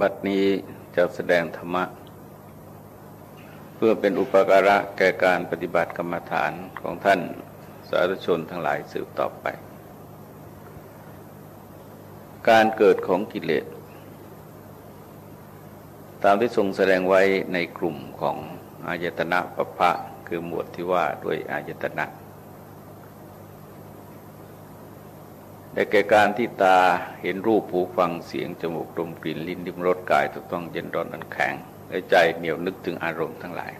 บัดนี้จะแสดงธรรมะ เพื่อเป็นอุปการะแก่การปฏิบัติกรรมฐานของท่านสาธุชนทั้งหลายสืบต่อไป การเกิดของกิเลส ตามที่ทรงแสดงไว้ในกลุ่มของอายตนะปะพะคือหมวดที่ว่าด้วยอายตนะ แต่แก่การที่ตาเห็นรูปผูฟังเสียง จมูกดมกลิ่นลิ้นดิมรสกายถูกต้องเย็นร้อนอันแข็งและใจเหนียวนึกถึงอารมณ์ทั้งหลาย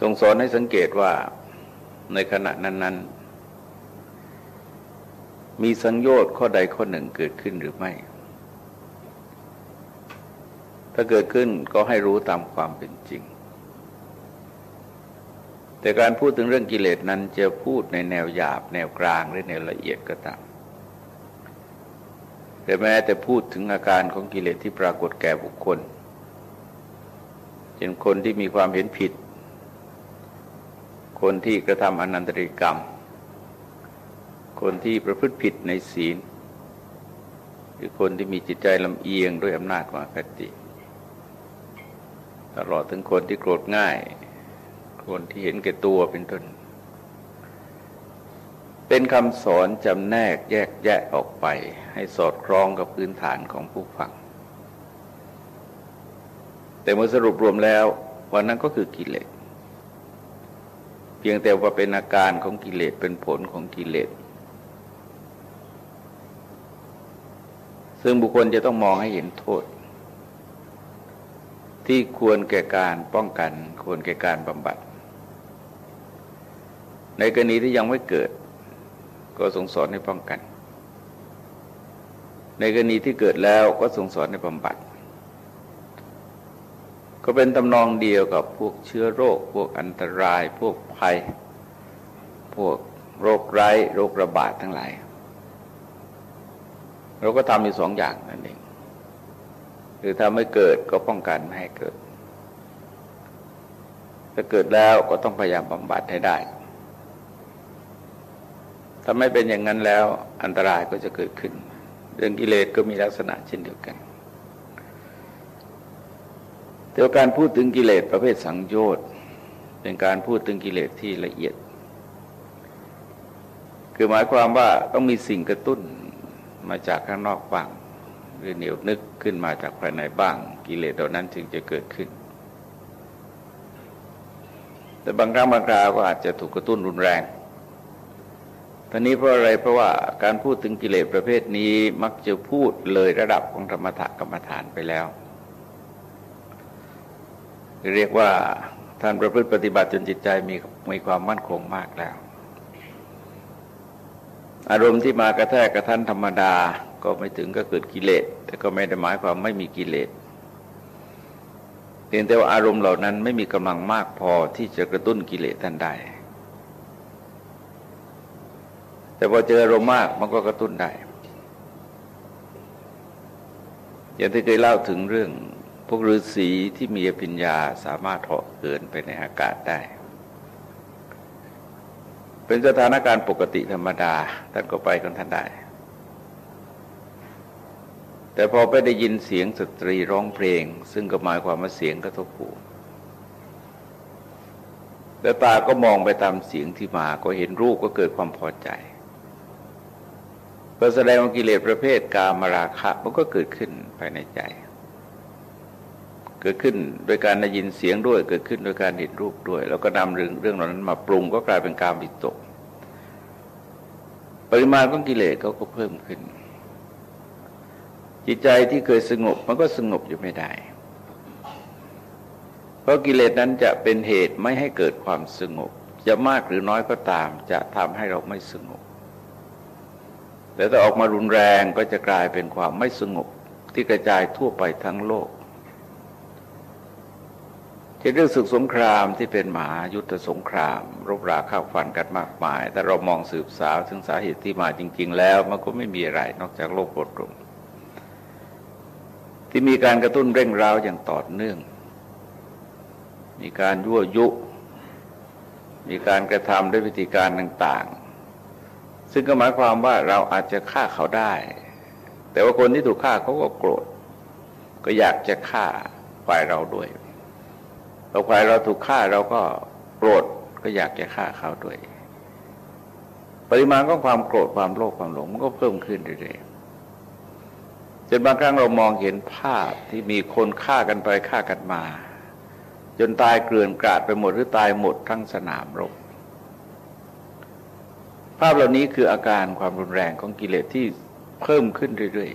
ทรงสอนให้สังเกตว่าในขณะนั้น ๆ มีสังโยชน์ข้อใดข้อหนึ่งเกิดขึ้นหรือไม่ ถ้าเกิดขึ้นก็ให้รู้ตามความเป็นจริง แต่การพูดถึงเรื่องกิเลสนั้นจะพูดในแนวหยาบ แนวกลางหรือแนวละเอียดก็ตามแต่แม้แต่พูดถึงอาการของกิเลสที่ปรากฏแก่บุคคลเช่นคนที่มีความเห็นผิด คนที่กระทำอนันตริกรรม คนที่ประพฤติผิดในศีล หรือคนที่มีจิตใจลำเอียงด้วยอำนาจของอคติ ตลอดถึงคนที่โกรธง่าย คนที่เห็นแก่ตัวเป็นต้น เป็นคำสอนจำแนกแยกแยะออกไป ให้สอดคล้องกับพื้นฐานของผู้ฟัง แต่เมื่อสรุปรวมแล้ววันนั้นก็คือกิเลสเพียงแต่ว่าเป็นอาการของกิเลสเป็นผลของกิเลสซึ่งบุคคลจะต้องมองให้เห็นโทษ ที่ควรแก่การป้องกัน ควรแก่การบำบัด ในกรณีที่ยังไม่เกิด ก็ทรงสอนให้ป้องกัน ในกรณีที่เกิดแล้วก็ทรงสอนให้บำบัด ก็เป็นตำนองเดียวกับพวกเชื้อโรค พวกอันตราย พวกภัย พวกโรคไร้โรคระบาดทั้งหลาย เราก็ทำอยู่สองอย่างนั่นเองคือถ้าไม่เกิดก็ป้องกันไม่ให้เกิดถ้าเกิดแล้วก็ต้องพยายามบำบัดให้ได้ ถ้าไม่เป็นอย่างนั้นแล้วอันตรายก็จะเกิดขึ้น เรื่องกิเลสก็มีลักษณะเช่นเดียวกันแต่การพูดถึงกิเลสประเภทสังโยชน์เป็นการพูดถึงกิเลสที่ละเอียด คือหมายความว่าต้องมีสิ่งกระตุ้นมาจากข้างนอกบ้าง หรือเหนียวนึกขึ้นมาจากภายในบ้าง กิเลสเหล่านั้นจึงจะเกิดขึ้น แต่บางครั้งบางคราวก็อาจจะถูกกระตุ้นรุนแรง ท่านี้เพราะอะไรเพราะว่าการพูดถึงกิเลสประเภทนี้มักจะพูดเลยระดับของธรรมะกรรมฐานไปแล้ว เรียกว่าท่านประพฤติปฏิบัติจนจิตใจมีมีความมั่นคงมากแล้ว อารมณ์ที่มากระแทกกระทันธรรมดาก็ไม่ถึงก็เกิดกิเลสแต่ก็ไม่ได้หมายความไม่มีกิเลสเพียงแต่ว่าอารมณ์เหล่านั้นไม่มีกำลังมากพอที่จะกระตุ้นกิเลสท่านได้ แต่พอเจออารมณ์มากมันก็กระตุ้นได้ อย่างที่เคยเล่าถึงเรื่อง พวกฤาษีที่มีปัญญาสามารถเหาะเกินไปในอากาศได้ เป็นสถานการณ์ปกติธรรมดาท่านก็ไปกันท่านได้ แต่พอไปได้ยินเสียงสตรีร้องเพลง ซึ่งก็หมายความว่าเสียงกระทบหูแล้วตาก็มองไปตามเสียงที่มาก็เห็นรูปก็เกิดความพอใจ ก็แสดงว่ากิเลสประเภทกามราคะมันก็เกิดขึ้นภายในใจ เกิดขึ้นโดยการได้ยินเสียงด้วย เกิดขึ้นโดยการเห็นรูปด้วย แล้วก็นำเรื่องเรื่องเหล่านั้นมาปรุงก็กลายเป็นกามวิตก ปริมาณของกิเลสเขาก็เพิ่มขึ้น จิตใจที่เคยสงบมันก็สงบอยู่ไม่ได้ เพราะกิเลสนั้นจะเป็นเหตุไม่ให้เกิดความสงบ จะมากหรือน้อยก็ตาม จะทำให้เราไม่สงบ แต่ถ้าออกมารุนแรงก็จะกลายเป็นความไม่สงบที่กระจายทั่วไปทั้งโลกเรื่องศึกสงครามที่เป็นมหายุทธสงคราม รบราข้าวฟันกันมากมาย แต่เรามองสืบสาวถึงสาเหตุที่มาจริง ๆ แล้ว มันก็ไม่มีอะไรนอกจากโลกกดลงที่มีการกระตุ้นเร่งร้าวอย่างต่อเนื่อง มีการยั่วยุ มีการกระทำด้วยวิธีการต่างๆ ซึ่งก็หมายความว่าเราอาจจะฆ่าเขาได้ แต่ว่าคนที่ถูกฆ่าเขาก็โกรธ ก็อยากจะฆ่าฝ่ายเราด้วยพอฝ่ายเราถูกฆ่าเราก็โกรธก็อยากจะฆ่าเขาด้วย ปริมาณของความโกรธความโลภความหลงมันก็เพิ่มขึ้นเรื่อยๆจนบางครั้งเรามองเห็นภาพที่มีคนฆ่ากันไปฆ่ากันมา จนตายเกลื่อนกราดไปหมดหรือตายหมดทั้งสนามรบ ภาพเหล่านี้คืออาการความรุนแรงของกิเลสที่เพิ่มขึ้นเรื่อย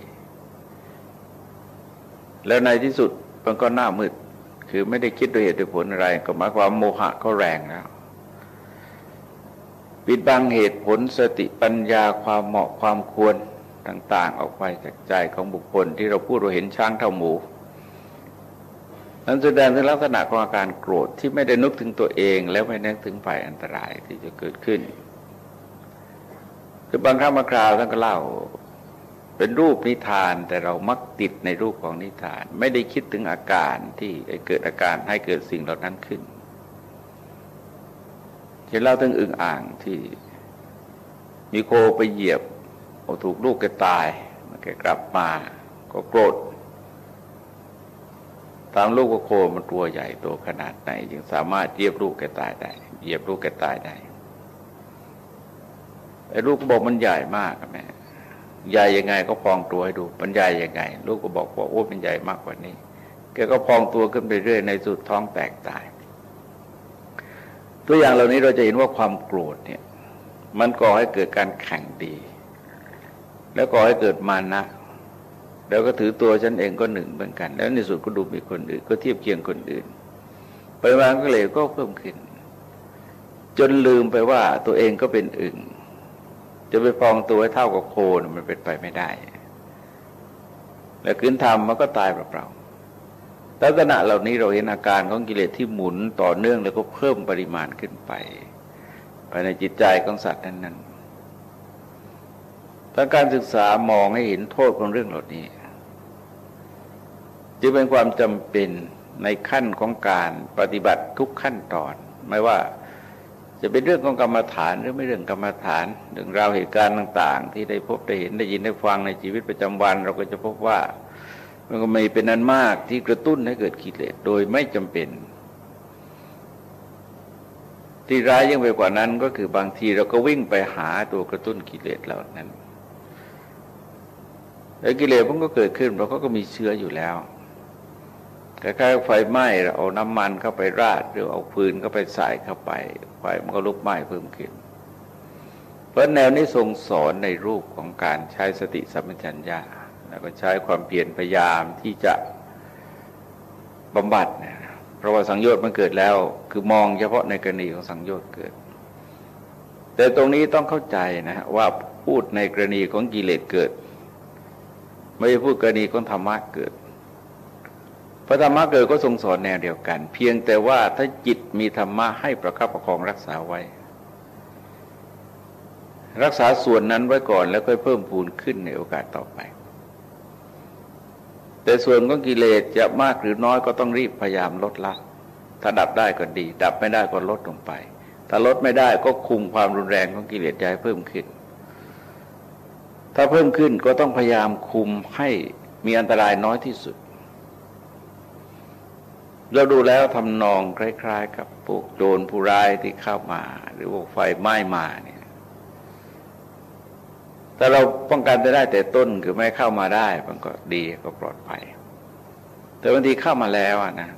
ๆ แล้วในที่สุดมันก็หน้ามืด คือไม่ได้คิดโดยเหตุโดยผลอะไร ก็หมายความโมหะก็แรงแล้วปิดบังเหตุผลสติปัญญาความเหมาะความควรต่าง ๆ ออกไปจากใจของบุคคลที่เราพูดเราเห็นช้างเท่าหมูนั้นแสดงถึงลักษณะของอาการโกรธที่ไม่ได้นึกถึงตัวเอง แล้วไม่นึกถึงภัยอันตรายที่จะเกิดขึ้น คือบางครั้งบางคราวท่านก็เล่า เป็นรูปนิทานแต่เรามักติดในรูปของนิทาน ไม่ได้คิดถึงอาการที่เกิดอาการให้เกิดสิ่งเหล่านั้นขึ้นเช่นเล่าถึงอึ่งอ่างที่มีโคไปเหยียบโอถูกลูกแกตายมันแกกลับมาก็โกรธตามลูกโคมันตัวใหญ่โตขนาดไหน จึงสามารถเหยียบลูกแกตายได้เหยียบลูกแกตายได้ ไอ้ลูกก็บอกมันใหญ่มากแม่ใหญ่ยังไงก็พองตัวให้ดูมันใหญ่ยังไง ลูกก็บอกว่าโอ้เป็นใหญ่มากกว่านี้แกก็พองตัวขึ้นไปเรื่อยในสุดท้องแตกตาย ตัวอย่างเหล่านี้เราจะเห็นว่าความโกรธเนี่ย มันก่อให้เกิดการแข่งดี แล้วก่อให้เกิดมานะแล้วก็ถือตัวฉันเองก็หนึ่งเหมือนกัน แล้วในสุดก็ดูมีคนอื่น ก็เทียบเคียงคนอื่นปริมาณก็เลยก็เพิ่มขึ้น จนลืมไปว่าตัวเองก็เป็นอึ่ง จะไปฟองตัวให้เท่ากับโคนมันเป็นไปไม่ได้ แล้วคืนทำมันก็ตายเปล่าๆลักษณะเหล่านี้เราเห็นอาการของกิเลสที่หมุนต่อเนื่องแล้วก็เพิ่มปริมาณขึ้นไปภายในจิตใจของสัตว์นั้นๆถ้าการศึกษามองให้เห็นโทษของเรื่องเหล่านี้ จึงเป็นความจำเป็นในขั้นของการปฏิบัติทุกขั้นตอน ไม่ว่า จะเป็นเรื่องของกรรมฐานหรือไม่เรื่องกรรมฐานเรื่องราวเหตุการณ์ต่าง ๆ ที่ได้พบได้เห็นได้ยินได้ฟังในชีวิตประจำวัน เราก็จะพบว่ามันก็ไม่เป็นนั้นมากที่กระตุ้นให้เกิดกิเลสโดยไม่จำเป็น ที่ร้ายยิ่งไปกว่านั้นก็คือบางทีเราก็วิ่งไปหาตัวกระตุ้นกิเลสเหล่านั้นแล้วกิเลสมันก็เกิดขึ้นเพราะเขาก็มีเชื้ออยู่แล้ว คล้ายๆไฟไหม้เราเอาน้ำมันเข้าไปราดหรือเอาฟืนเข้าไปใส่เข้าไปไฟมันก็ลุกไหม้เพิ่มขึ้น เพราะแนวนี้ทรงสอนในรูปของการใช้สติสัมปชัญญะแล้วก็ใช้ความเพียรพยายามที่จะบำบัดเนี่ยเพราะว่าสังโยชน์มันเกิดแล้ว คือมองเฉพาะในกรณีของสังโยชน์เกิด แต่ตรงนี้ต้องเข้าใจนะว่าพูดในกรณีของกิเลสเกิด ไม่ใช่พูดกรณีของธรรมะเกิด พระธรรมะเกิดก็ทรงสอนแนวเดียวกัน เพียงแต่ว่าถ้าจิตมีธรรมะให้ประคับประคองรักษาไว้ รักษาส่วนนั้นไว้ก่อนแล้วค่อยเพิ่มพูนขึ้นในโอกาสต่อไป แต่ส่วนของกิเลสจะมากหรือน้อยก็ต้องรีบพยายามลดละ ถ้าดับได้ก็ดี ดับไม่ได้ก็ลดลงไป ถ้าลดไม่ได้ก็คุมความรุนแรงของกิเลสใจเพิ่มขึ้น ถ้าเพิ่มขึ้นก็ต้องพยายามคุมให้มีอันตรายน้อยที่สุด เราดูแล้วทำนองคล้าย ๆ กับพวกโจรผู้ร้ายที่เข้ามา หรือว่าไฟไหม้มาเนี่ย แต่เราป้องกันได้แต่ต้นคือไม่เข้ามาได้ มันก็ดีก็ปลอดภัย แต่บางทีเข้ามาแล้วนะ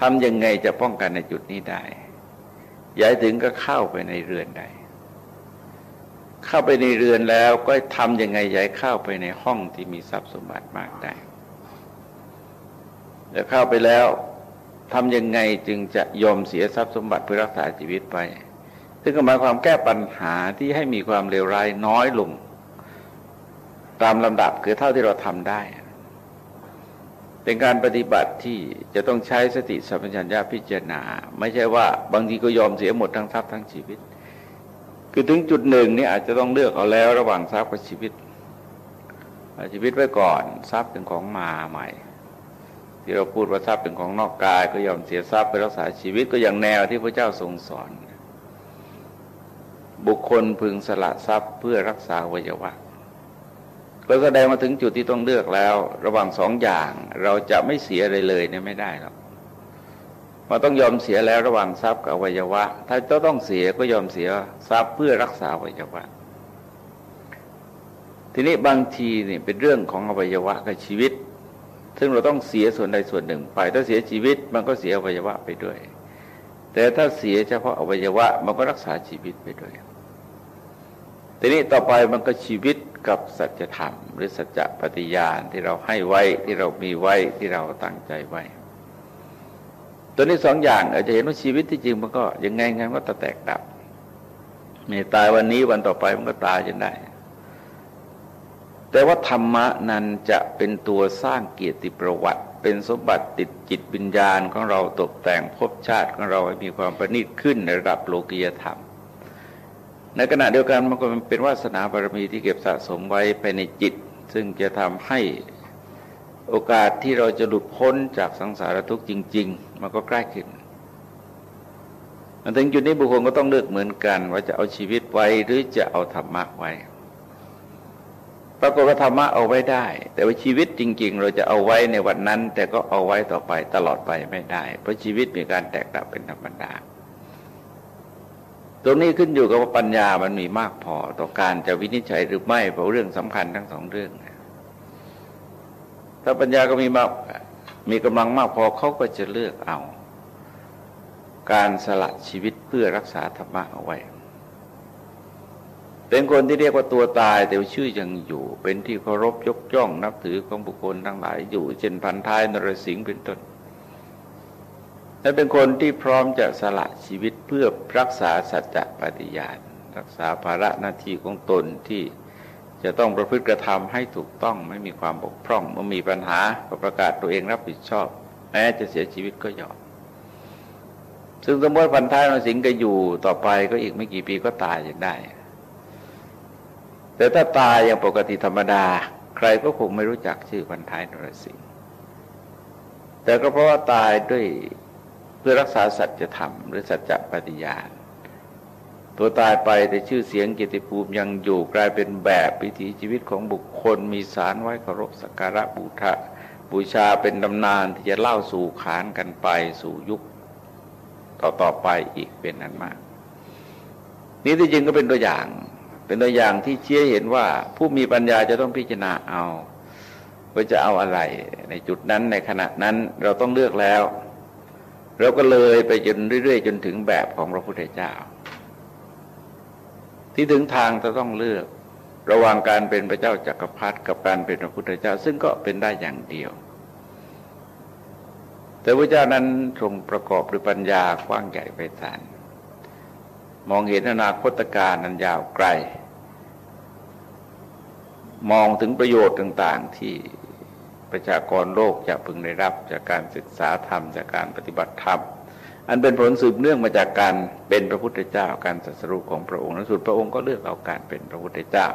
ทำยังไงจะป้องกันในจุดนี้ได้ย้ายถึงก็เข้าไปในเรือนได้เข้าไปในเรือนแล้วก็ทำยังไงย้ายเข้าไปในห้องที่มีทรัพย์สมบัติมากได้ แต่เข้าไปแล้วทำยังไงจึงจะยอมเสียทรัพย์สมบัติเพื่อรักษาชีวิตไป ซึ่งก็หมายความแก้ปัญหาที่ให้มีความเลวร้ายน้อยลง ตามลำดับคือเท่าที่เราทำได้ เป็นการปฏิบัติที่จะต้องใช้สติสัมปชัญญะพิจารณา ไม่ใช่ว่าบางทีก็ยอมเสียหมดทั้งทรัพย์ทั้งชีวิต คือถึงจุดหนึ่งนี่อาจจะต้องเลือกเอาแล้วระหว่างทรัพย์กับชีวิต ชีวิตไว้ก่อนทรัพย์เป็นของมาใหม่ ที่เราพูดว่าทรัพย์เป็นของนอกกาย ก็ยอมเสียทรัพย์ไปรักษาชีวิตก็อย่างแนวที่พระเจ้าทรงสอน บุคคลพึงสละทรัพย์เพื่อรักษาวัยวะก็แสดงมาถึงจุดที่ต้องเลือกแล้ว ระหว่างสองอย่างเราจะไม่เสียอะไรเลยเนี่ยไม่ได้หรอกมันต้องยอมเสียแล้วระหว่างทรัพย์กับวัยวะ ถ้าจะต้องเสียก็ยอมเสียทรัพย์เพื่อรักษาวัยวะ ทีนี้บางทีเนี่ยเป็นเรื่องของอวัยวะกับชีวิต ซึ่งเราต้องเสียส่วนใดส่วนหนึ่งไป ถ้าเสียชีวิตมันก็เสียอวัยวะไปด้วย แต่ถ้าเสียเฉพาะอวัยวะมันก็รักษาชีวิตไปด้วยทีนี้ต่อไปมันก็ชีวิตกับสัจธรรม หรือสัจปฏิญาณที่เราให้ไว้ที่เรามีไว้ที่เราตั้งใจไว้ ตัวนี้สองอย่างอาจจะเห็นว่าชีวิตที่จริงมันก็ยังไงงั้นก็ตแตกดับม่ตายวันนี้วันต่อไปมันก็ตายจนได้ แต่ว่าธรรมะนั้นจะเป็นตัวสร้างเกียรติประวัติ เป็นสมบัติติดจิตวิญญาณของเราตกแต่งภพชาติของเราให้มีความประณีตขึ้นในระดับโลกียธรรม ในขณะเดียวกันมันก็เป็นวาสนาบารมีที่เก็บสะสมไว้ภายในจิต ซึ่งจะทำให้โอกาสที่เราจะหลุดพ้นจากสังสารทุกข์จริง ๆ มันก็ใกล้ขึ้นมันถึงจุดนี้บุคคลก็ต้องเลือกเหมือนกัน ว่าจะเอาชีวิตไว้หรือจะเอาธรรมะไว้ ปรากฏว่าธรรมะเอาไว้ได้ แต่ว่าชีวิตจริง ๆ เราจะเอาไว้ในวันนั้น แต่ก็เอาไว้ต่อไปตลอดไปไม่ได้ เพราะชีวิตมีการแตกดับเป็นธรรมดาตรงนี้ขึ้นอยู่กับว่าปัญญามันมีมากพอต่อการจะวินิจฉัยหรือไม่เพราะเรื่องสำคัญทั้งสองเรื่อง ถ้าปัญญาก็มีมากมีกำลังมากพอเขาก็จะเลือกเอา การสละชีวิตเพื่อรักษาธรรมะเอาไว้ เป็นคนที่เรียกว่าตัวตายแต่ชื่อยังอยู่ เป็นที่เคารพยกย่องนับถือของบุคคลทั้งหลายอยู่ เช่นพันท้ายนรสิงห์เป็นต้นและเป็นคนที่พร้อมจะสละชีวิตเพื่อรักษาสัจจะปฏิญาณรักษาภาระหน้าที่ของตนที่จะต้องประพฤติกระทำให้ถูกต้องไม่มีความบกพร่องเมื่อมีปัญหาก็ประกาศตัวเองรับผิดชอบ แม้จะเสียชีวิตก็ยอมซึ่งสมมติพันท้ายมาสิงห์ก็อยู่ต่อไปก็อีกไม่กี่ปีก็ตายจะได้ แต่ถ้าตายอย่างปกติธรรมดา ใครก็คงไม่รู้จักชื่อพันท้ายนรสิงห์แต่ก็เพราะว่าตายด้วยเพื่อรักษาสัจธรรมหรือสัจจะปฏิญาณ ตัวตายไปแต่ชื่อเสียงกิติภูมิยังอยู่กลายเป็นแบบวิถีชีวิตของบุคคล มีสารไว้เคารพสักการะบูชาบูชาเป็นตำนานที่จะเล่าสู่ขานกันไปสู่ยุคต่อต่อไปอีกเป็นนั้นมาก นี่ที่จริงก็เป็นตัวอย่าง เป็นตัวอย่างที่เชี้เห็นว่าผู้มีปัญญาจะต้องพิจารณาเอาว่าจะเอาอะไร ในจุดนั้นในขณะนั้นเราต้องเลือกแล้ว เราก็เลยไปจนเรื่อยๆ จนถึงแบบของพระพุทธเจ้า ที่ถึงทางจะต้องเลือก ระหว่างการเป็นพระเจ้าจากักรพรรดิกับการเป็นพระพุทธเจ้า ซึ่งก็เป็นได้อย่างเดียว แต่พระเจ้านั้นทรงประกอบด้วยปัญญากว้างใหญ่ไปฐาน มองเห็นอนาคตการนันยาวไกล มองถึงประโยชน์ต่างๆที่ประชากรโลกจะพึงได้รับจากการศึกษาธรรมจากการปฏิบัติธรรม อันเป็นผลสืบเนื่องมาจากการเป็นพระพุทธเจ้าการสัสรุของพระองค์ในสุดพระองค์ก็เลือกเอาการเป็นพระพุทธเจ้า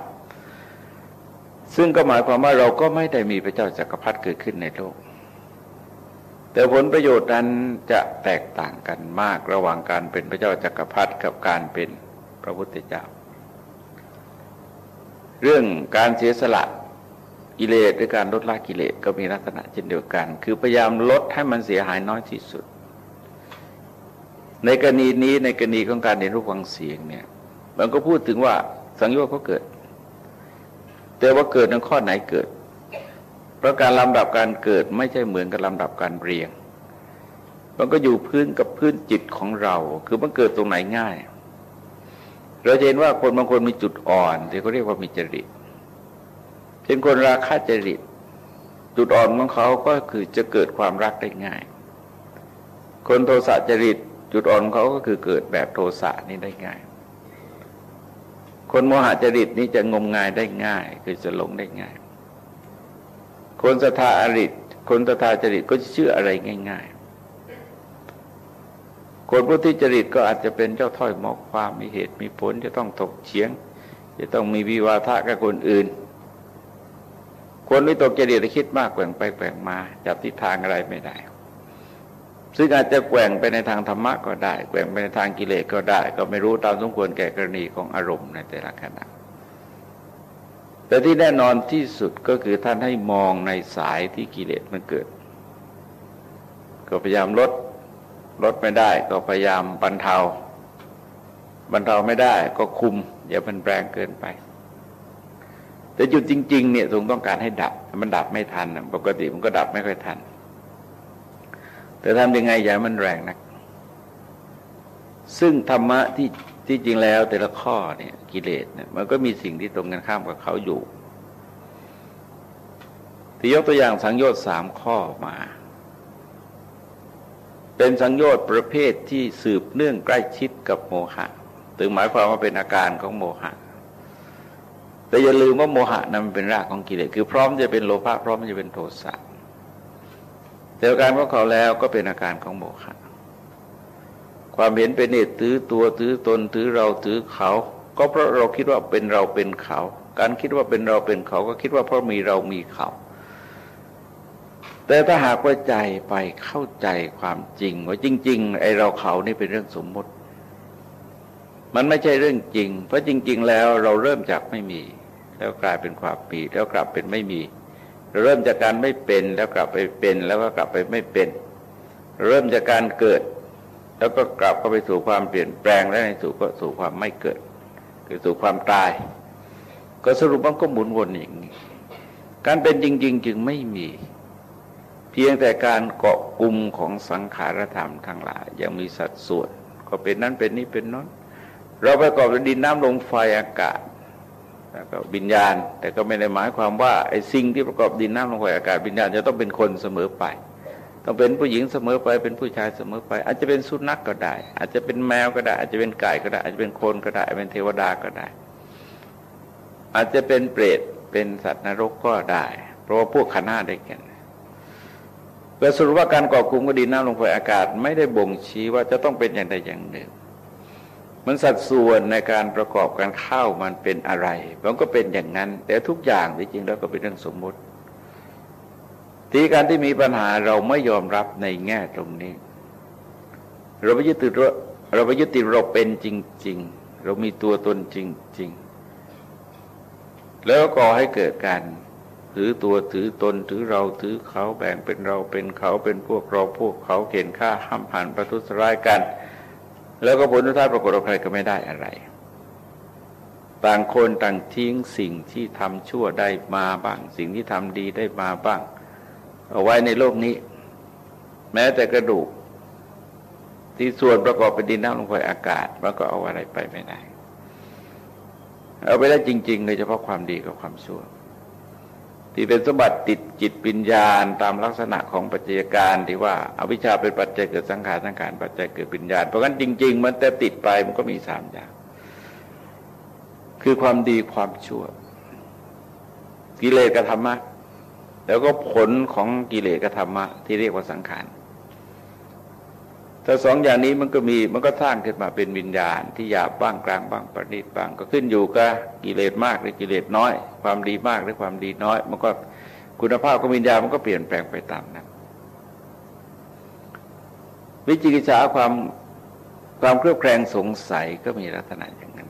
ซึ่งก็หมายความว่าเราก็ไม่ได้มีพระเจ้าจากักรพรรดิเกิดขึ้นในโลก แต่ผลประโยชน์นั้นจะแตกต่างกันมากระหว่างการเป็นพระเจ้าจากักรพรรดิกับการเป็นพระพุทธเจ้า เรื่องการเสียสละกิเลสหรือการลดละกิเลสก็มีลักษณะเช่นเดียวกัน คือพยายามลดให้มันเสียหายน้อยที่สุด ในกรณีนี้ในกรณีของการเรียนรู้ฟังเสียงเนี่ยมันก็พูดถึงว่าสังโยชน์ก็เกิด แต่ว่าเกิดในข้อไหนเกิด เพราะการลำดับการเกิดไม่ใช่เหมือนกับลำดับการเรียง มันก็อยู่พื้นกับพื้นจิตของเรา คือมันเกิดตรงไหนง่าย เราเห็นว่าคนบางคนมีจุดอ่อนที่เขาเรียกว่ามีจริตเช่นคนราคะจริต จุดอ่อนของเขาก็คือจะเกิดความรักได้ง่าย คนโทสะจริต จุดอ่อนเขาก็คือเกิดแบบโทสะนี่ได้ง่าย คนโมหะจริตนี่จะงมงายได้ง่าย คือจะหลงได้ง่าย คนศรัทธาอริตคนศรัทธาจริตก็จะเชื่ออะไรง่าย ๆ คนพุทธิจริตก็อาจจะเป็นเจ้าถ้อยมอกความมีเหตุมีผลจะต้องตกเฉียง จะต้องมีวิวาทะกับคนอื่น คนวิตกจริตคิดมากแกว่งไปแกว่งมาจับทิศทางอะไรไม่ได้ ซึ่งอาจจะแกว่งไปในทางธรรมะก็ได้ แกว่งไปในทางกิเลสก็ได้ ก็ไม่รู้ตามสมควรแก่กรณีของอารมณ์ในแต่ละขณะ แต่ที่แน่นอนที่สุดก็คือท่านให้มองในสายที่กิเลสมันเกิด ก็พยายามลดลดไม่ได้ ก็พยายามบรรเทา บรรเทาไม่ได้ก็คุม อย่ามันแรงเกินไป แต่จุดจริง ๆ เนี่ยทรงต้องการให้ดับ มันดับไม่ทันปกติมันก็ดับไม่ค่อยทัน แต่ทำยังไงอย่ามันแรงนักซึ่งธรรมะที่ ที่จริงแล้วแต่ละข้อเนี่ยกิเลสเนี่ยมันก็มีสิ่งที่ตรงกันข้ามกับเขาอยู่ที่ยกตัวอย่างสังโยชน์สามข้อมา เป็นสังโยชน์ประเภทที่สืบเนื่องใกล้ชิดกับโมหะถึงหมายความว่าเป็นอาการของโมหะ แต่อย่าลืมว่าโมหะนั้นมันเป็นรากของกิเลสคือพร้อมจะเป็นโลภะพร้อมจะเป็นโทสะแต่อาการของเขาแล้วก็เป็นอาการของโมหะ ความเห็นเป็นเนตถือตัวถือตนถือเราถือเขา ก็เพราะเราคิดว่าเป็นเราเป็นเขา การคิดว่าเป็นเราเป็นเขาก็คิดว่าเพราะมีเรามีเขา แต่ถ้าหากว่าใจไปเข้าใจความจริง ว่าจริง ๆ ไอเราเขานี่เป็นเรื่องสมมติ มันไม่ใช่เรื่องจริง เพราะจริง ๆ แล้วเราเริ่มจากไม่มี แล้วกลายเป็นความมีแล้วกลับเป็นไม่มี เราเริ่มจากการไม่เป็นแล้วกลับไปเป็นแล้วก็กลับไปไม่เป็น เริ่มจากการเกิด แล้วก็กลับเข้าไปสู่ความเปลี่ยนแปลงและในสู่ก็สู่ความไม่เกิด คือสู่ความตาย ก็สรุปว่าก็หมุนวนอย่างนี้การเป็นจริง ๆ จึงไม่มี เพียงแต่การเกาะกลุ่มของสังขารธรรมทั้งหลายยังมีสัดส่วน ก็เป็นนั้นเป็นนี้เป็นนั้นเราประกอบด้วยดินน้ำลมไฟอากาศแล้วก็วิญญาณ แต่ก็ไม่ได้หมายความว่าไอ้สิ่งที่ประกอบดินน้ำลมไฟอากาศวิญญาณจะต้องเป็นคนเสมอไป ต้องเป็นผู้หญิงเสมอไปเป็นผู้ชายเสมอไป อาจจะเป็นสุนัขกก็ได้ อาจจะเป็นแมวก็ได้ อาจจะเป็นไก่ก็ได้ อาจจะเป็นคนก็ได้เป็นเทวดาก็ได้ อาจจะเป็นเปรตเป็นสัตว์นรกก็ได้ เพราะว่าพวกขนาได้กันแต่สรุปว่าการก่อกลุ่มก็ดินน้ำลมไฟอากาศไม่ได้บ่งชี้ว่าจะต้องเป็นอย่างใดอย่างหนึ่ง มันสัดส่วนในการประกอบการเข้ามันเป็นอะไร มันก็เป็นอย่างนั้น แต่ทุกอย่างจริงๆแล้วก็เป็นเรื่องสมมติ ทีการที่มีปัญหาเราไม่ยอมรับในแง่ตรงนี้ เราไม่ยึดติดเราไม่ยึดติดเราเป็นจริง ๆ เรามีตัวตนจริง ๆ แล้วก็ให้เกิดการถือตัวถือตนถือเราถือเขาแบ่งเป็นเราเป็นเขาเป็นพวกเราพวกเขาเข็นฆ่าห้ามผ่านประทุษร้ายกัน แล้วก็ผลสุดท้ายปรากฏว่าใครก็ไม่ได้อะไร ต่างคนต่างทิ้งสิ่งที่ทำชั่วได้มาบ้าง สิ่งที่ทำดีได้มาบ้าง เอาไว้ในโลกนี้ แม้แต่กระดูก ที่ส่วนประกอบเป็นดินน้ำลมไฟอากาศมันก็เอาอะไรไปไม่ได้ เอาไปได้จริงๆโดยเฉพาะความดีกับความชั่ว ที่เป็นสมบัติติดจิตปิญญาณตามลักษณะของปัจจัยการที่ว่าอาวิชชาเป็นปัจจัยเกิดสังขารสังขารปัจจัยเกิดปิญญาณเพราะงั้นจริง ๆ มันแต่ติดไปมันก็มีสามอย่าง คือความดีความชั่ว กิเลสกับธรรมะ แล้วก็ผลของกิเลสกับธรรมะที่เรียกว่าสังขารถ้าสองอย่างนี้มันก็มีมันก็สร้างขึ้นมาเป็นวิญญาณที่หยาบบ้างกลางบ้างประณีตบ้าง ก็ขึ้นอยู่กับกิเลสมากหรือกิเลสน้อย ความดีมากหรือความดีน้อย มันก็คุณภาพของวิญญาณมันก็เปลี่ยนแปลงไปตามนั้นวิจิกิจฉาความความเครือบแคลงสงสัยก็มีลักษณะอย่างนั้น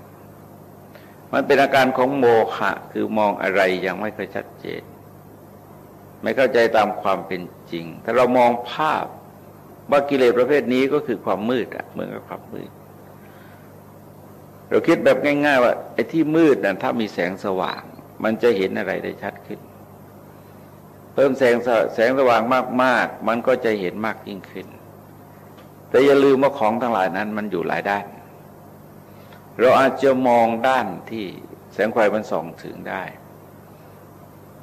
มันเป็นอาการของโมหะคือมองอะไรยังไม่ค่อยชัดเจน ไม่เข้าใจตามความเป็นจริง ถ้าเรามองภาพว่ากิเลสประเภทนี้ก็คือความมืดอะเหมือนกับความมืด เราคิดแบบง่าย ๆ ว่าไอ้ที่มืดนั้นถ้ามีแสงสว่าง มันจะเห็นอะไรได้ชัดขึ้น เพิ่มแสงแสงสว่างมาก ๆ มันก็จะเห็นมากยิ่งขึ้น แต่อย่าลืมว่าของทั้งหลายนั้น มันอยู่หลายด้าน เราอาจจะมองด้านที่แสงไฟมันส่องถึงได้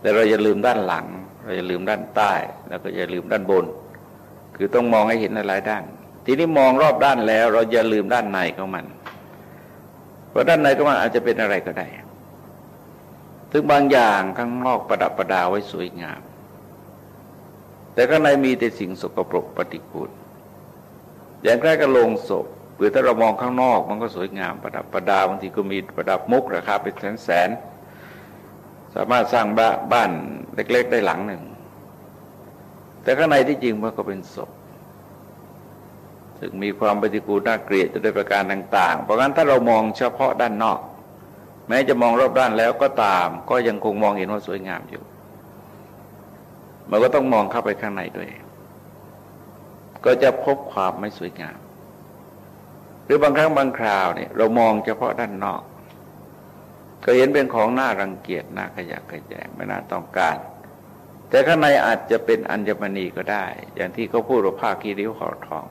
แต่เราอย่าลืมด้านหลัง เราอย่าลืมด้านใต้ แล้วก็อย่าลืมด้านบน คือต้องมองให้เห็นหลายด้าน ทีนี้มองรอบด้านแล้ว เราอย่าลืมด้านในของมัน เพราะด้านในของมันอาจจะเป็นอะไรก็ได้ถึงบางอย่างข้างนอกประดับประดาไว้สวยงาม แต่ข้างในมีแต่สิ่งสกปรกปฏิกูลอย่างใกกับโลงศพหรือถ้าเรามองข้างนอกมันก็สวยงามประดับประดาบางทีก็มีประดับมุกราคาเป็นแสนแสน สามารถสร้างบ้านเล็ก ๆ ได้หลังหนึ่ง แต่ข้างในที่จริงมันก็เป็นศพซึ่งมีความปฏิกูลน่าเกลียดจะด้วยประการต่าง ๆ เพราะงั้นถ้าเรามองเฉพาะด้านนอก แม้จะมองรอบด้านแล้วก็ตาม ก็ยังคงมองเห็นว่าสวยงามอยู่ มันก็ต้องมองเข้าไปข้างในด้วย ก็จะพบความไม่สวยงาม หรือบางครั้งบางคราวเนี่ยเรามองเฉพาะด้านนอก ก็เห็นเป็นของน่ารังเกียจน่าขยะขยงไม่น่าต้องการ แต่ข้างในอาจจะเป็นอัญมณีก็ได้ อย่างที่เขาพูดว่าผ้ากีริ้วขอทอง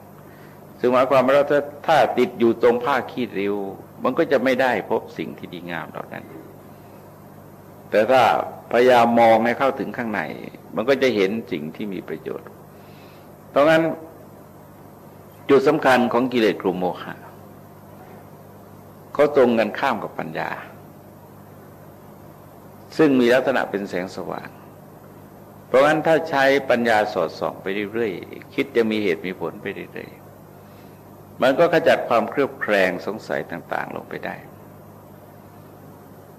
ซึ่งหมายความว่าถ้าถ้าติดอยู่ตรงผ้าขี้ริ้ว มันก็จะไม่ได้พบสิ่งที่ดีงามเหล่านั้น แต่ถ้าพยายามมองให้เข้าถึงข้างใน มันก็จะเห็นสิ่งที่มีประโยชน์เพราะงั้นจุดสำคัญของกิเลสกลุ่มโมหะเขาตรงกันข้ามกับปัญญา ซึ่งมีลักษณะเป็นแสงสว่าง เพราะงั้นถ้าใช้ปัญญาสอดส่องไปเรื่อยๆ คิดจะมีเหตุมีผลไปเรื่อยๆ มันก็ขจัดความเครือบแคลงสงสัยต่าง ๆ ลงไปได้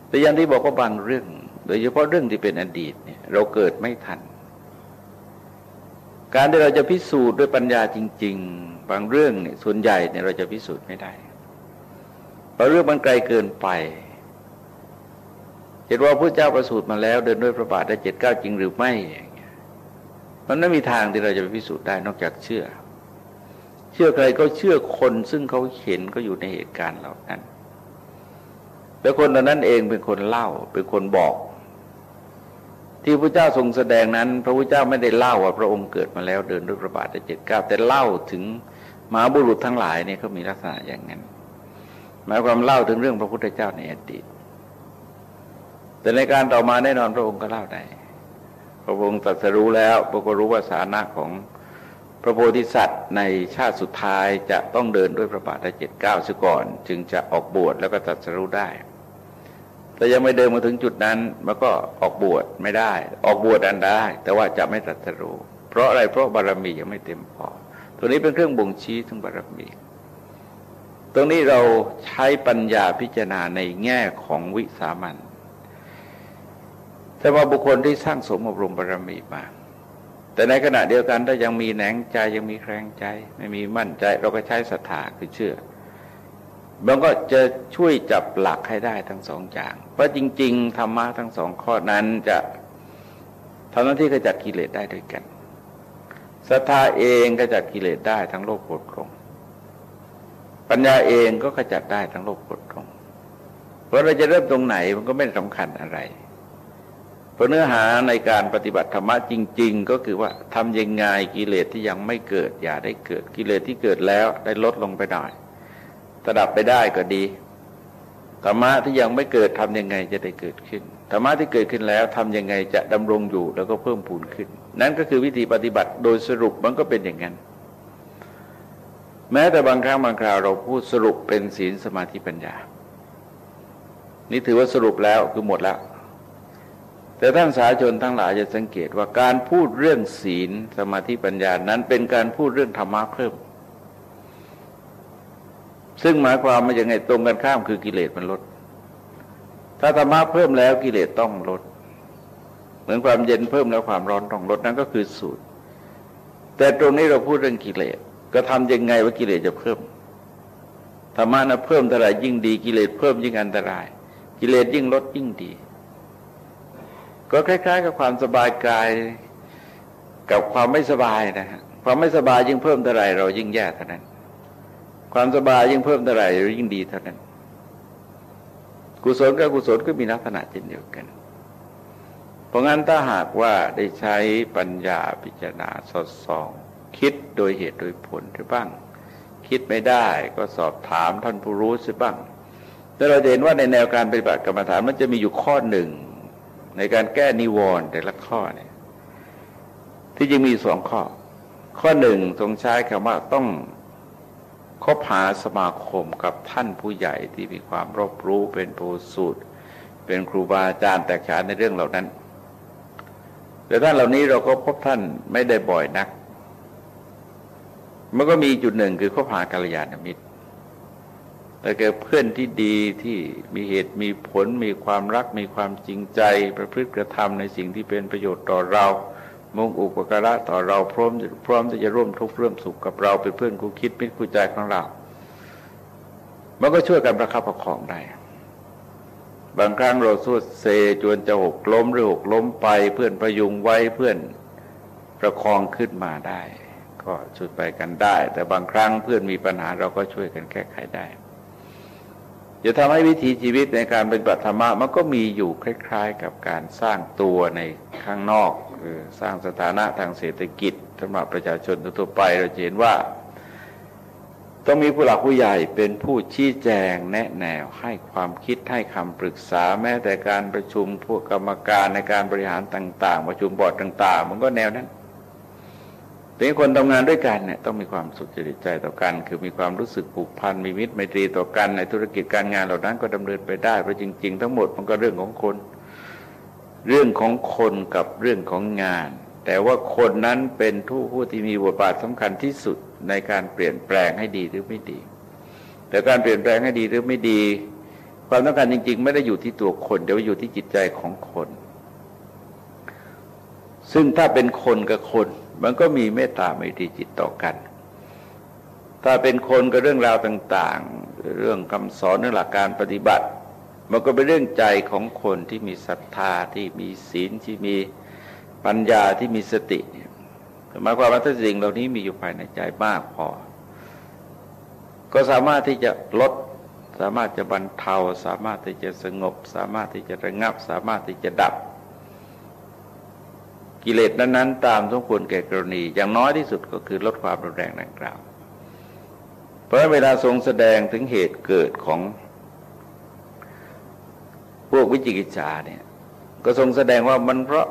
แต่อย่างที่บอกว่าบางเรื่อง โดยเฉพาะเรื่องที่เป็นอดีตเนี่ยเราเกิดไม่ทัน การที่เราจะพิสูจน์ด้วยปัญญาจริง ๆ บางเรื่องเนี่ยส่วนใหญ่เนี่ยเราจะพิสูจน์ไม่ได้ เพราะเรื่องมันไกลเกินไป เห็นว่าพระเจ้าประสูติมาแล้วเดินด้วยพระบาทได้เจ็ดเก้าจริงหรือไม่มันไม่มีทางที่เราจะไปพิสูจน์ได้นอกจากเชื่อ เชื่อใครก็เชื่อคนซึ่งเขาเห็นก็อยู่ในเหตุการณ์เหล่านั้น แต่คนเหล่านั้นเองเป็นคนเล่าเป็นคนบอก ที่พระเจ้าทรงแสดงนั้น พระพุทธเจ้าไม่ได้เล่าว่าพระองค์เกิดมาแล้วเดินด้วยพระบาทได้เจ็ดเก้าแต่เล่าถึงมหาบุรุษทั้งหลายเนี่ยเขามีลักษณะอย่างนั้นหมายความเล่าถึงเรื่องพระพุทธเจ้าในอดีต แต่ในการต่อมาแน่นอนพระองค์ก็เล่าได้ พระองค์ตรัสรู้แล้วพระองค์รู้ว่าสาระของพระโพธิสัตว์ในชาติสุดท้ายจะต้องเดินด้วยพระบาทได้เจ็ดเก้าซะก่อน จึงจะออกบวชแล้วก็ตรัสรู้ได้ แต่ยังไม่เดินมาถึงจุดนั้นมันก็ออกบวชไม่ได้ ออกบวชอันได้ แต่ว่าจะไม่ตรัสรู้ เพราะอะไรเพราะบารมียังไม่เต็มพอ ตัวนี้เป็นเครื่องบ่งชี้ถึงบารมี ตรงนี้เราใช้ปัญญาพิจารณาในแง่ของวิสามัน แต่ว่าบุคคลที่สร้างสมอบรมบารมีมาแต่ในขณะเดียวกันถ้ายังมีแหนงใจยังมีแครงใจ ไม่มีมั่นใจ เราก็ใช้ศรัทธาคือเชื่อมันก็จะช่วยจับหลักให้ได้ทั้งสองอย่าง เพราะจริง ๆ ธรรมะทั้งสองข้อนั้นจะทำหน้าที่ขจัดกิเลสได้ด้วยกันศรัทธาเองขจัดกิเลสได้ทั้งโลกโกรธงปัญญาเองก็ขจัดได้ทั้งโลกโกรธงเพราะเราจะเริ่มตรงไหนมันก็ไม่สำคัญอะไร เพราะเนื้อหาในการปฏิบัติธรรมะจริง ๆ ก็คือว่าทำยังไงกิเลสที่ยังไม่เกิดอย่าได้เกิดกิเลสที่เกิดแล้วได้ลดลงไปหน่อยระดับไปได้ก็ดีธรรมะที่ยังไม่เกิดทำยังไงจะได้เกิดขึ้นธรรมะที่เกิดขึ้นแล้วทำยังไงจะดำรงอยู่แล้วก็เพิ่มพูนขึ้น นั่นก็คือวิธีปฏิบัติโดยสรุปมันก็เป็นอย่างนั้น แม้แต่บางครั้งบางคราวเราพูดสรุปเป็นศีลสมาธิปัญญา นี่ถือว่าสรุปแล้วคือหมดแล้ว แต่ท่านสาชนทั้งหลายจะสังเกตว่าการพูดเรื่องศีลสมาธิปัญญานั้นเป็นการพูดเรื่องธรรมะเพิ่ม ซึ่งหมายความมาอย่างไงตรงกันข้ามคือกิเลสมันลด ถ้าธรรมะเพิ่มแล้วกิเลสต้องลด เหมือนความเย็นเพิ่มแล้วความร้อนต้องลดนั่นก็คือสูตร แต่ตรงนี้เราพูดเรื่องกิเลสก็ทำยังไงว่ากิเลสจะเพิ่มธรรมะนะเพิ่มเท่าไรยิ่งดีกิเลสเพิ่มยิ่งอันตราย กิเลสยิ่งลดยิ่งดี ก็คล้าย ๆ กับความสบายกายกับความไม่สบายนะฮะความไม่สบายยิ่งเพิ่มเท่าไรเรายิ่งแย่เท่านั้น ความสบายยิ่งเพิ่มเท่าไรเรายิ่งดีเท่านั้น กุศลกับกุศลก็มีลักษณะเช่นเดียวกัน เพราะงั้นถ้าหากว่าได้ใช้ปัญญาพิจารณาสอดส่อง คิดโดยเหตุโดยผลหรือบ้าง คิดไม่ได้ก็สอบถามท่านผู้รู้สิบ้างแต่เราเห็นว่าในแนวการปฏิบัติกรรมฐานมันจะมีอยู่ข้อหนึ่ง ในการแก้นิวรณ์แต่ละข้อเนี่ยที่จริงมีสองข้อ ข้อหนึ่งทรงใช้คำว่าต้องคบหาสมาคมกับท่านผู้ใหญ่ที่มีความรอบรู้เป็นผู้สูตร เป็นครูบาอาจารย์แตกฉานในเรื่องเหล่านั้น แต่ท่านเหล่านี้เราก็พบท่านไม่ได้บ่อยนัก มันก็มีจุดหนึ่งคือคบหากัลยาณมิตร แต่แกเพื่อนที่ดีที่มีเหตุมีผลมีความรักมีความจริงใจ ประพฤติกระทำในสิ่งที่เป็นประโยชน์ต่อเรา มุ่งอุปการะต่อเราพร้อมพร้อมที่จะร่วมทุกข์ร่วมสุขกับเราเป็นเพื่อนคู่คิดมิตรคู่ใจของเรา มันก็ช่วยกันประคับประคองได้บางครั้งเราสุดเซจนจะหกล้มหรือหกล้มไป เพื่อนประยุงไว้เพื่อนประคองขึ้นมาได้ ก็ช่วยไปกันได้ แต่บางครั้งเพื่อนมีปัญหาเราก็ช่วยกันแก้ไขได้ จะทำให้วิถีชีวิตในการเป็นปัตธรรมะมันก็มีอยู่คล้าย ๆ กับการสร้างตัวในข้างนอกคือสร้างสถานะทางเศรษฐกิจสำหรับประชาชนทั่วไปเราเห็นว่า ต้องมีผู้หลักผู้ใหญ่เป็นผู้ชี้แจงแนะแนวให้ความคิดให้คำปรึกษาแม้แต่การประชุมพวกกรรมการในการบริหารต่าง ๆ ประชุมบอร์ดต่าง ๆ มันก็แนวนั้น เป็นคนทำงานด้วยกันเนี่ยต้องมีความสุขจริตใจต่อกัน คือมีความรู้สึกผูกพันมีมิตรไมตรีต่อกันในธุรกิจการงานเหล่านั้นก็ดำเนินไปได้เพราะจริง ๆ ทั้งหมดมันก็เรื่องของคน เรื่องของคนกับเรื่องของงาน แต่ว่าคนนั้นเป็นผู้ผู้ที่มีบทบาทสำคัญที่สุดในการเปลี่ยนแปลงให้ดีหรือไม่ดี แต่การเปลี่ยนแปลงให้ดีหรือไม่ดี ความต้องการจริง ๆ ไม่ได้อยู่ที่ตัวคนเดี๋ยวอยู่ที่จิตใจของคน ซึ่งถ้าเป็นคนกับคน มันก็มีเมตตาไม่ตีจิตต่อกัน ถ้าเป็นคนกับเรื่องราวต่าง ๆ เรื่องคำสอนเรื่องหลักการปฏิบัติ มันก็เป็นเรื่องใจของคนที่มีศรัทธาที่มีศีลที่มีปัญญาที่มีสติหมายความว่าถ้าสิ่งเหล่านี้มีอยู่ภายในใจมากพอ ก็สามารถที่จะลด สามารถจะบรรเทา สามารถที่จะสงบ สามารถที่จะระงับ สามารถที่จะดับ กิเลสนั้นๆ ตามสมควรแก่กรณี อย่างน้อยที่สุดก็คือลดความรุนแรงดังกล่าว เพราะเวลาทรงแสดงถึงเหตุเกิดของพวกวิจิกิจฉาเนี่ยก็ทรงแสดงว่ามันเพราะ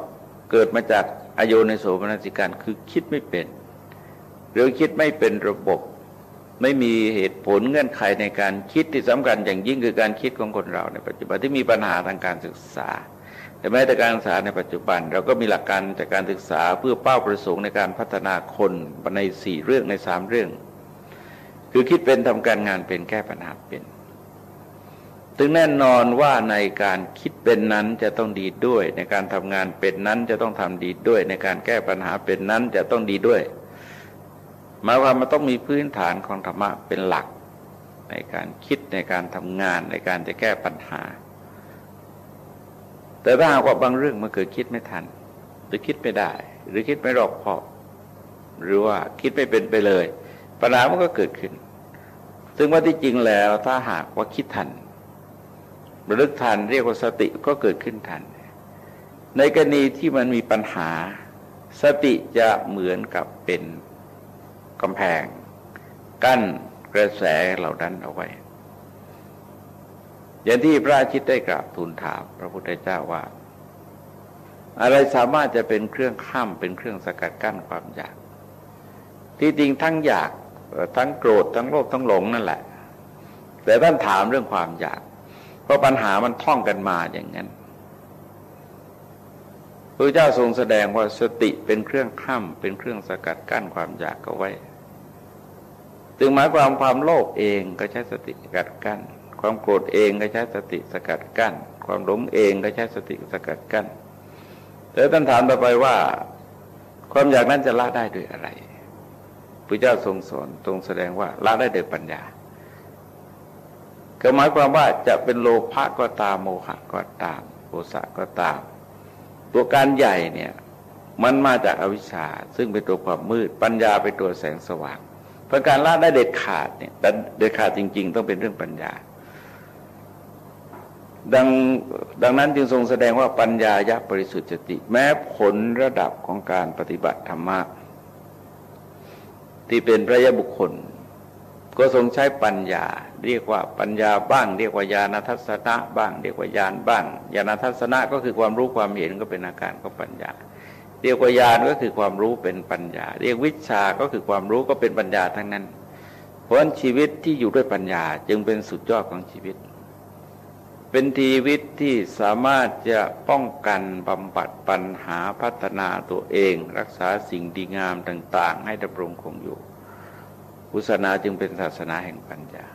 เกิดมาจากอโยในโสมนสิการคือคิดไม่เป็น หรือคิดไม่เป็นระบบไม่มีเหตุผลเงื่อนไขในการคิดที่สำคัญอย่างยิ่งคือการคิดของคนเราในปัจจุบันที่มีปัญหาทางการศึกษา แต่แม้แต่การศึกษาในปัจจุบัน เราก็มีหลักการจากการศึกษาเพื่อเป้าประสงค์ในการพัฒนาคนในสี่เรื่องในสามเรื่อง คือคิดเป็นทำการงานเป็นแก้ปัญหาเป็น ถึงแน่นอนว่าในการคิดเป็นนั้นจะต้องดีด้วย ในการทำงานเป็นนั้นจะต้องทำดีด้วย ในการแก้ปัญหาเป็นนั้นจะต้องดีด้วยหมายความมันต้องมีพื้นฐานของธรรมะเป็นหลัก ในการคิดในการทำงานในการจะแก้ปัญหา แต่ถ้าหากว่าบางเรื่องมันเกิดคิดไม่ทัน หรือคิดไม่ได้ หรือคิดไม่รอบคอบ หรือว่าคิดไม่เป็นไปเลยปัญหามันก็เกิดขึ้น ซึ่งว่าที่จริงแล้วถ้าหากว่าคิดทันระลึกทันเรียกว่าสติก็เกิดขึ้นทัน ในกรณีที่มันมีปัญหา สติจะเหมือนกับเป็นกำแพง กั้นกระแสเหล่านั้นเอาไว้ อย่างที่พระอาชิตได้กราบทูลถาม พระพุทธเจ้าว่า อะไรสามารถจะเป็นเครื่องข้ามเป็นเครื่องสกัดกั้นความอยาก ที่จริงทั้งอยากทั้งโกรธทั้งโลภทั้งหลงนั่นแหละ แต่ท่านถามเรื่องความอยาก เพราะปัญหามันท่องกันมาอย่างนั้นพระเจ้าทรงแสดงว่าสติเป็นเครื่องข้ามเป็นเครื่องสกัดกั้นความอยากเอาไว้ถึงหมายความความโลภเองก็ใช้สติสกัดกั้น ความโกรธเองก็ใช้สติสกัดกั้น ความหลงเองก็ใช้สติสกัดกั้น แต่ท่านถามต่อไปว่า ความอยากนั้นจะละได้ด้วยอะไรพระเจ้าทรงสอนทรงแสดงว่าละได้ด้วยปัญญา ก็หมายความว่าจะเป็นโลภะก็ตามโมหะก็ตามโทสะก็ตาม ตัวการใหญ่เนี่ยมันมาจากอวิชชา ซึ่งเป็นตัวความมืด ปัญญาเป็นตัวแสงสว่างเพราะการละได้เด็ดขาดเนี่ยเด็ดขาดจริง ๆ ต้องเป็นเรื่องปัญญา ดังดังนั้นจึงทรงแสดงว่าปัญญายะบริสุทธิ์จติ แม้ผลระดับของการปฏิบัติธรรมะที่เป็นพระยะบุคคล ก็ทรงใช้ปัญญา เรียกว่าปัญญาบ้าง เรียกว่าญาณทัศนะบ้าง เรียกว่าญาณบ้างญาณทัศนะก็คือความรู้ความเห็นก็เป็นอาการของปัญญา เรียกว่าญาณก็คือความรู้เป็นปัญญา เรียกวิชาก็คือความรู้ก็เป็นปัญญาทั้งนั้น เพราะชีวิตที่อยู่ด้วยปัญญาจึงเป็นสุดยอดของชีวิต เป็นชีวิตที่สามารถจะป้องกันบำบัดปัญหาพัฒนาตัวเอง รักษาสิ่งดีงามต่าง ๆ ให้ดำรงคงอยู่พุทธศาสนาจึงเป็นศาสนาแห่งปัญญา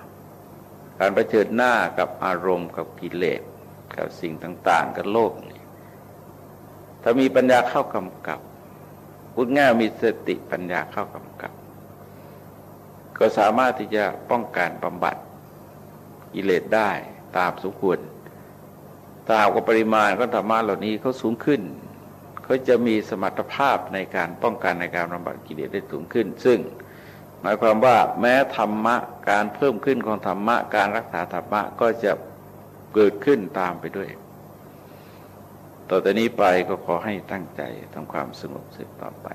การระเชิดหน้ากับอารมณ์กับกิเลสกับสิ่งต่าง ๆ กับโลกนี้ถ้ามีปัญญาเข้ากำกับพุทง่ายมีสติปัญญาเข้ากำกับ ก็สามารถที่จะป้องกันบำบัดกิเลสได้ ตามสมควรถ้าหากว่าปริมาณก็ธรรมะเหล่านี้เขาสูงขึ้นเขาจะมีสมรรถภาพในการป้องกันในการบำบัดกิเลสได้สูงขึ้น ซึ่งหมายความว่าแม้ธรรมะการเพิ่มขึ้นของธรรมะการรักษาธรรมะก็จะเกิดขึ้นตามไปด้วย ต่อแต่นี้ไปก็ขอให้ตั้งใจทำความสงบสืบต่อไป